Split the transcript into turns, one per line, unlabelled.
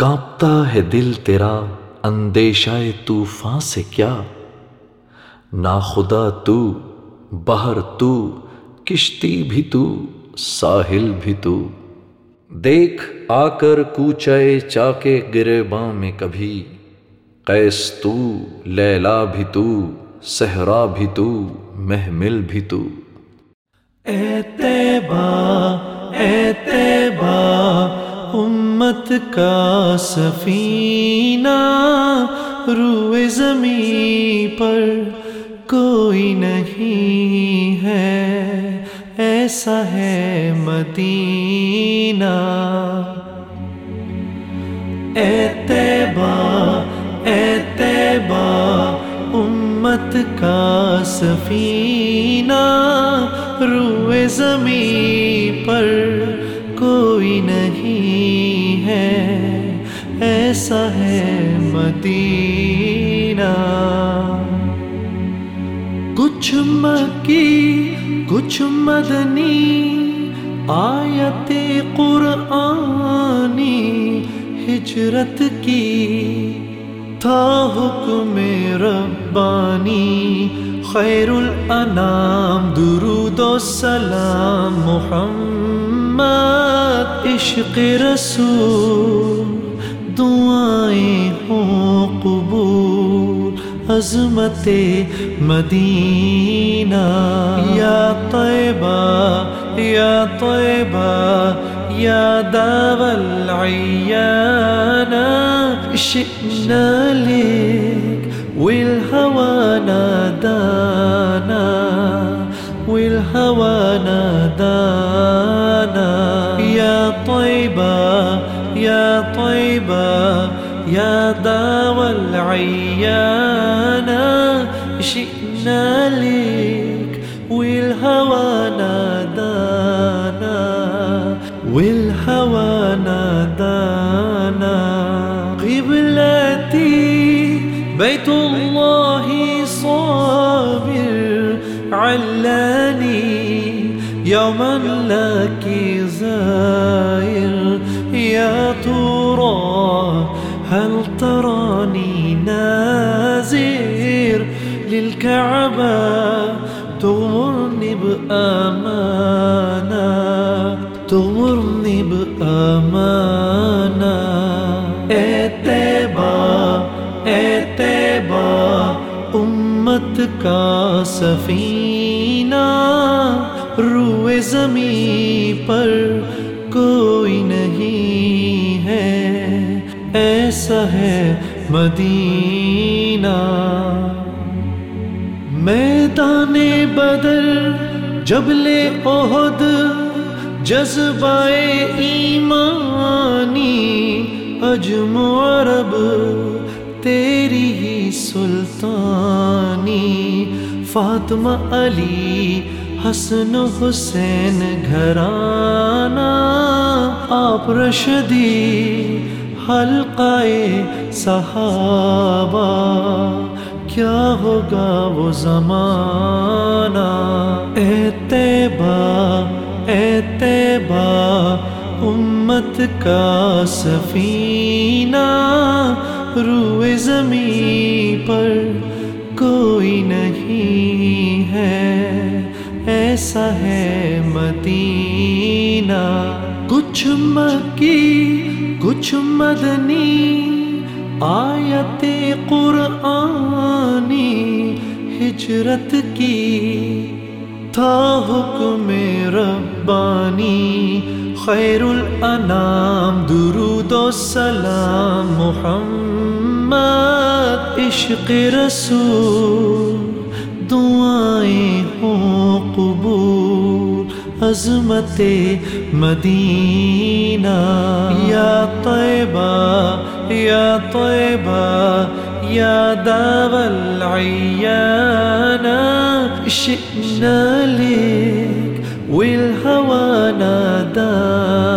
کانپتا ہے دل تیرا، اندیشہ طوفان سے کیا؟ نا خدا تو، بہر تو، کشتی بھی تو، ساحل بھی تو۔ دیکھ آ کر کوچے چا کے گرے میں کبھی۔ قیس تو، لیلا بھی تو، صحرا بھی تو، محمل بھی تو۔
اے تیبہ کا سفینہ روئے زمین پر کوئی نہیں ہے۔ ایسا ہے مدینہ۔ اے تیبہ اے تیبہ امت کا سفینہ روئے زمین پر مدینہ۔ کچھ مکی، کچھ مدنی آیت قرآنی ہجرت کی تھا حکم ربانی۔ خیر الانام درود و سلام، محمد عشق رسول۔ عظمت مدینہ۔ یا طیبہ یا طیبہ، یا داول العیانہ۔ شئنا لك والهوى نادانا۔ والهوى نادانا۔ يا طيبة يا طيبة يا داوى العيانا شئنا لك والهوى نادانا والهوى نادانا. قبلتي بيت الله صابر، علاني يوما لك زائر يا ترى هل تراني نازر للكعبة تغمرني بأمانة تغمرني بأمانة؟ اتبا اتبا امت کا سفینہ روئے زمین پر کوئی نہیں۔ ایسا ہے مدینہ۔ میدان بدر، جبل عہد جذبائے ایمانی۔ اجم عرب، تیری ہی سلطانی۔ فاطمہ علی، حسن حسین گھرانا آپ رشدی حلقائے صحابہ، کیا ہوگا وہ زمانہ؟ اے تیبہ اے تیبہ امت کا سفینہ، روئے زمین پر کوئی نہیں ہے، ایسا ہے مدینہ۔ کچھ مکی، کچھ مدنی آیت قرآنی ہجرت کی تھا حکم ربانی خیر الانام، درود و سلام، محمد، عشق رسول عظمت مدینہ۔ یا طیبہ یا طیبہ یا داوى العيانة شئنا لك والہوا نادانا نادانا